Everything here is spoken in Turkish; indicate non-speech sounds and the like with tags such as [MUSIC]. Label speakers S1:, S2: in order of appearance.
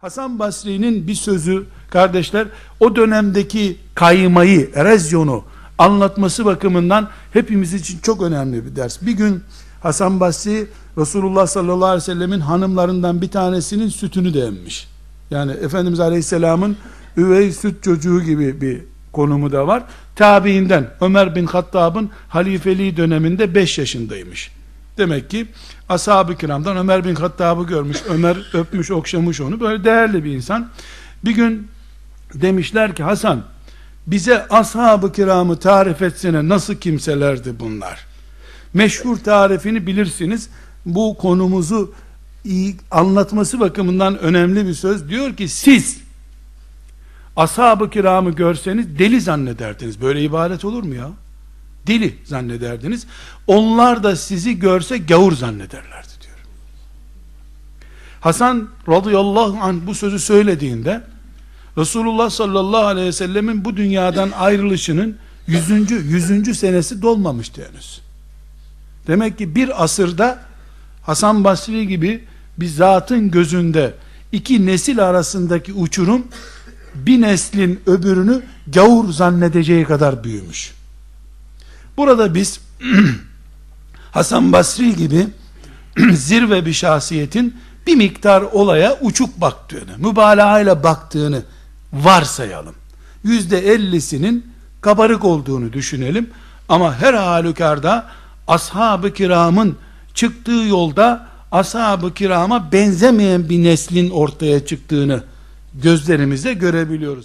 S1: Hasan Basri'nin bir sözü kardeşler o dönemdeki kaymayı, erozyonu anlatması bakımından hepimiz için çok önemli bir ders. Bir gün Hasan Basri Resulullah sallallahu aleyhi ve sellemin hanımlarından bir tanesinin sütünü de emmiş. Yani Efendimiz aleyhisselamın üvey süt çocuğu gibi bir konumu da var. Tabiinden Ömer bin Hattab'ın halifeliği döneminde 5 yaşındaymış. Demek ki ashab-ı kiramdan Ömer bin Hattab'ı görmüş. Ömer öpmüş, okşamış onu. Böyle değerli bir insan. Bir gün demişler ki Hasan bize ashab-ı kiramı tarif etsene nasıl kimselerdi bunlar? Meşhur tarifini bilirsiniz. Bu konumuzu iyi anlatması bakımından önemli bir söz. Diyor ki siz ashab-ı kiramı görseniz deli zannederdiniz. Böyle ibadet olur mu ya? Deli zannederdiniz. Onlar da sizi görse gavur zannederlerdi diyor. Hasan radıyallahu anh bu sözü söylediğinde Resulullah sallallahu aleyhi ve sellemin bu dünyadan ayrılışının yüzüncü, yüzüncü senesi dolmamıştı henüz. Demek ki bir asırda Hasan Basri gibi bir zatın gözünde iki nesil arasındaki uçurum bir neslin öbürünü gavur zannedeceği kadar büyümüş. Burada biz [CLEARS THROAT] Hasan Basri gibi [CLEARS THROAT] zirve bir şahsiyetin bir miktar olaya uçuk baktığını, mübalağa ile baktığını varsayalım. Yüzde ellisinin kabarık olduğunu düşünelim. Ama her halükarda ashab-ı kiramın çıktığı yolda ashab-ı kirama benzemeyen bir neslin ortaya çıktığını gözlerimizle görebiliyoruz.